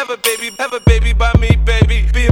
Have a baby, have a baby by me, baby. Be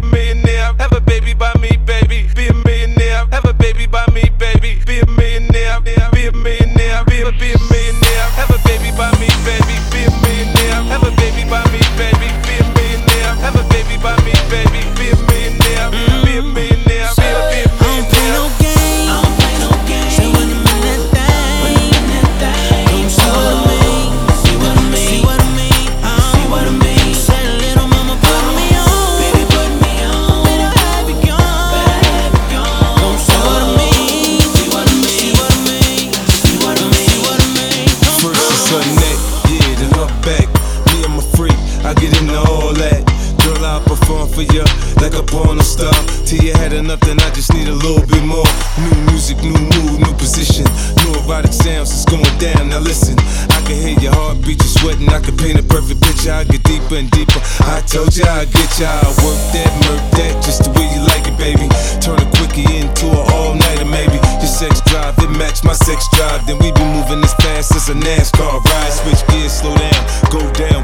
perform for you like a porn star. Till you had enough, then I just need a little bit more. New music, new mood, new position. New erotic sounds, it's going down. Now listen, I can hear your heartbeat, you sweating. I can paint a perfect picture. I get deeper and deeper. I told you I get ya. I work that, murk that, just the way you like it, baby. Turn a quickie into an all nighter, maybe. Your sex drive, it match my sex drive. Then we be moving as fast as a NASCAR ride. Switch gears, slow down, go down,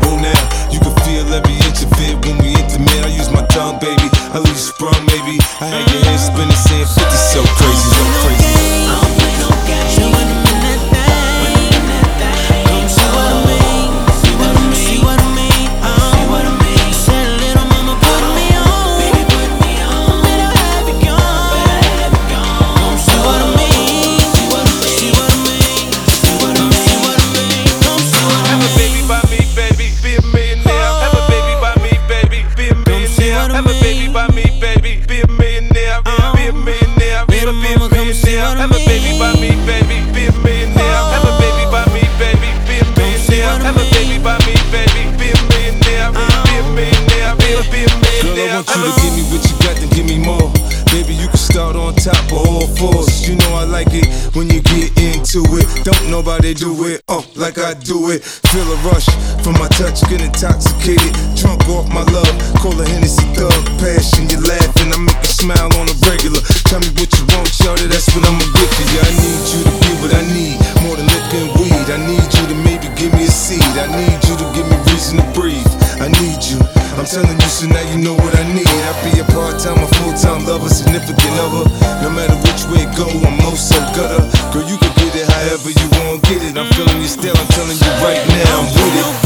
saying 50 so crazy. You to give me what you got, then give me more. Baby, you can start on top of all fours. You know I like it when you get into it. Don't nobody do it, oh, like I do it. Feel a rush from my touch, get intoxicated. Drunk off my love, call a Hennessy thug. Passion, you laughing, I make you smile on a regular. Tell me what you want, shorty, that's what I'ma get for you. I need you to be what I need, more than and weed. I need you to maybe give me a seed. I need you to give me reason to breathe. I need you. I'm telling you, so now you know what I need. I be a part-time, a full-time lover, significant other. No matter which way it go, I'm no so gutter. Girl, you can get it however you want, get it. I'm feeling you still. I'm telling you right now, I'm with it.